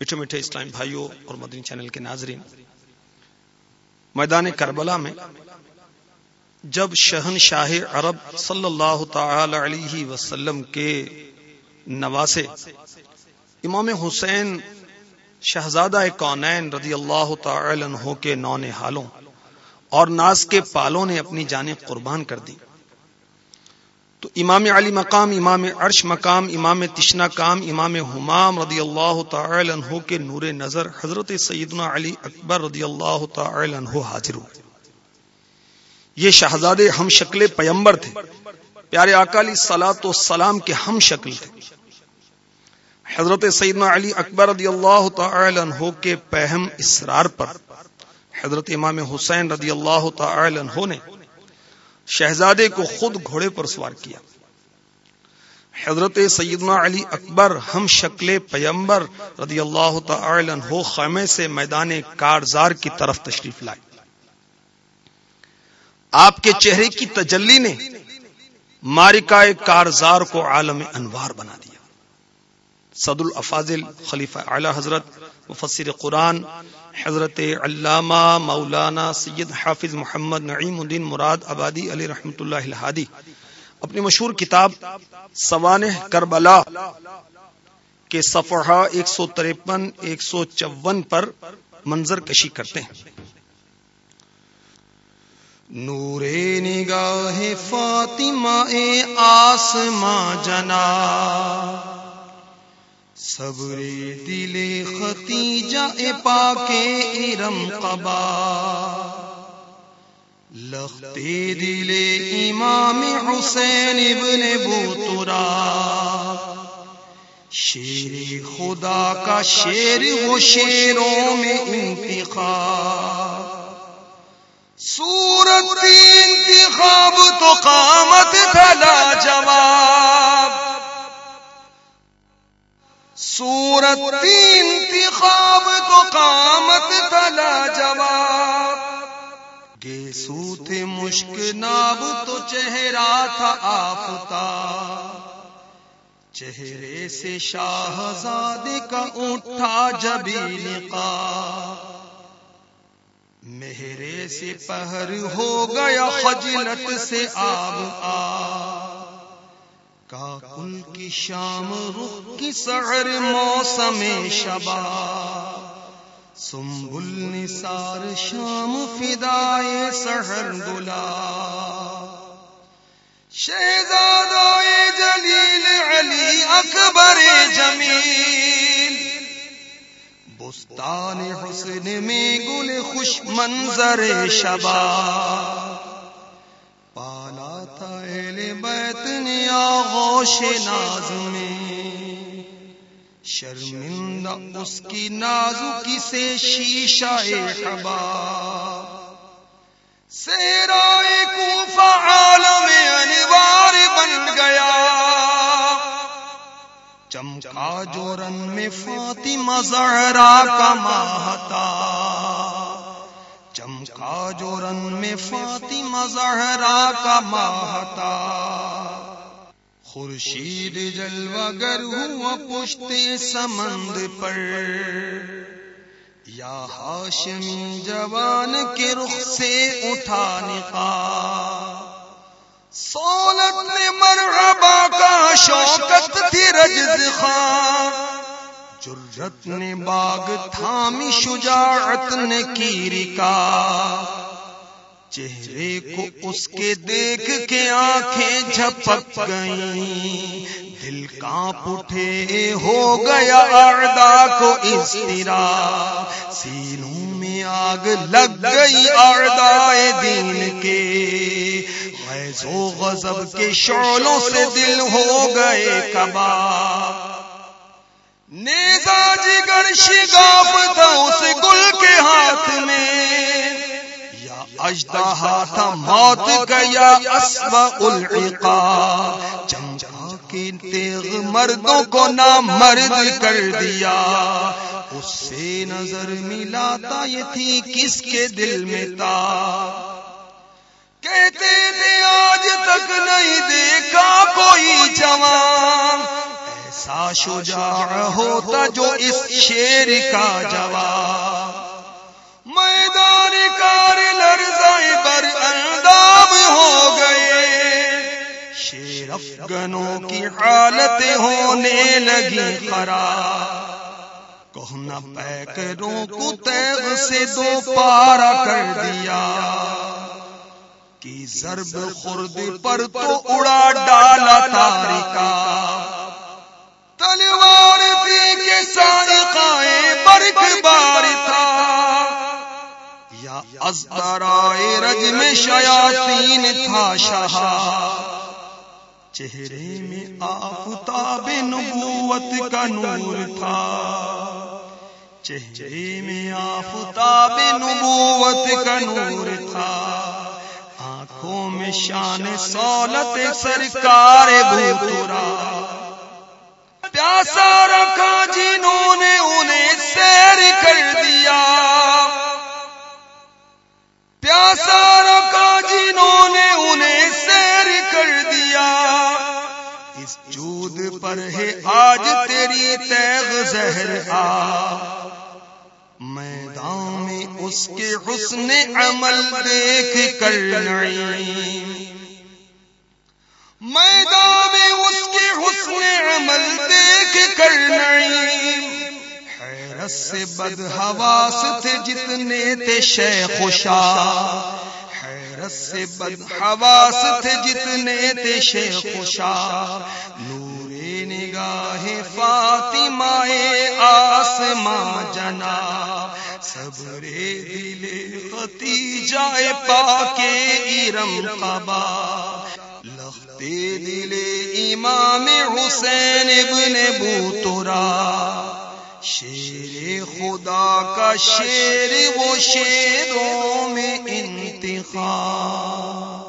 میٹھے میٹھے اسلام بھائیوں اور مدنی چینل کے ناظرین، میدان کربلا میں جب شہن شاہ عرب صلی اللہ تعالی علیہ وسلم کے نواسے امام حسین شہزادہ کونین رضی اللہ تعالی عنہ کے نون حالوں اور ناز کے پالوں نے اپنی جانیں قربان کر دی تو امام علی مقام، امام عرش مقام، امام تشنا کام، امام حمام رضی اللہ تعالی عنہ کے نور نظر حضرت سیدنا علی اکبر رضی اللہ تعالی عنہ حاضر ہو یہ شہزادے ہم شکل پیمبر تھے۔ پیارے اکالی سلاط و سلام کے ہم شکل تھے۔ حضرت سیدنا علی اکبر رضی اللہ تعالی عنہ کے پہم اسرار پر حضرت امام حسین رضی اللہ تعالی عنہ نے شہزادے کو خود گھوڑے پر سوار کیا۔ حضرت سیدنا علی اکبر ہم شکل پیمبر رضی اللہ تعالی عنہ خیمے سے میدان کارزار کی طرف تشریف لائے۔ آپ کے چہرے کی تجلی نے مارکائے کارزار کو عالم انوار بنا دیا۔ صد الافاظل خلیفہ اعلی حضرت، مفسر قرآن، حضرت علامہ مولانا سید حافظ محمد نعیم الدین مراد آبادی علی رحمۃ اللہ الحادی اپنی مشہور کتاب سوانح کربلا کے صفحہ ایک سو تریپن ایک سو چون پر منظر کشی کرتے ہیں۔ نور نگاہ فاطمہ آسماں جنا صبر دل ختیجہ پا کے ارم قبا لختے دل امام حسین ابن بوترا شیر خدا کا شیر وہ شیروں میں انتخاب سورت انتخاب تو قامت تھلا جواب سورت انتخاب تو قامت تلا جواب گے سوت مشک ناب تو چہرہ تھا آفتا چہرے سے شاہزاد کا اٹھا جبی نقا مہرے سے پہر ہو گیا خجلت سے آب آ کاکل کی شام رخ کی سعر موسم شبا سنبل نثار شام فدائے سحر گلا شہزادہ جلیل علی اکبر جمیل، بستان حسن میں گل خوش منظر شبا آغوش ناز میں شرمندہ اس کی نازو کسے شیشہ حبا سیرائے کوفہ عالم انوار بن گیا۔ چمکا جو رن میں فاطمہ زہرا کا ماہتا چمکا جو رن میں فاطمہ زہرا کا ماہتا۔ خورشید جلوہ گر ہوا پشتے سمند پر۔ یا ہاشمی جوان کے رخ سے اٹھا نکا سولت نے مرحبا کا شوکت تھی رجز خان جرت نے باغ تھامی شجاعت نے کی رکا۔ چہرے کو اس کے دیکھ کے آنکھیں جھپک گئیں۔ دل کانپ اٹھے ہو گیا اعدا کو اس طرح سینوں میں آگ لگ گئی اعدا دین کے۔ غیظ و غضب کے شعلوں سے دل ہو گئے کبا۔ نیزا جگر شگاف تھا اس گل کے ہاتھ میں۔ یا اجدہ تھا موت گیا العقا چمچا کے تیغ مردوں کو نہ مرد کر دیا۔ اس سے نظر ملاتا یہ تھی کس کے دل میں تا۔ کہتے تھے آج تک نہیں دیکھا۔ ایسا شجاع ہوتا جو اس شیر کا جواب۔ میدان کار لرزائے پر اندام ہو گئے۔ شیر افغنوں کی حالت ہونے لگی خراب۔ کوہنا پیکروں کو تیغ سے دو پارا کر دیا۔ کی ضرب خرد پر تو اڑا ڈالا تاریکا یا ازدرائے رجم شیاطین تھا شہا چہرے میں آفتاب نبوت کا نور تھا۔ چہرے میں آفتاب نبوت کا نور تھا۔ آنکھوں میں شان سولت سرکار بھورا پیاسا رکھا جنہوں نے انہیں سیر کر تیغ زہر آ میدان میں اس کے حسن عمل دیکھ کر میدان میں اس کے حسن عمل دیکھ کر حیرت سے بد حواس تھے جتنے تھے شیخ شاہ۔ حیرت سے بد حواس تھے جتنے تھے شیخ شاہ۔ نور نگاہ فاطمہ آسماں جنا صبر دل ختی جائے پا کے ارم قبا۔ لختے دل امام حسین ابن بوترا۔ شیر خدا کا شیر وہ شیروں میں انتخاب۔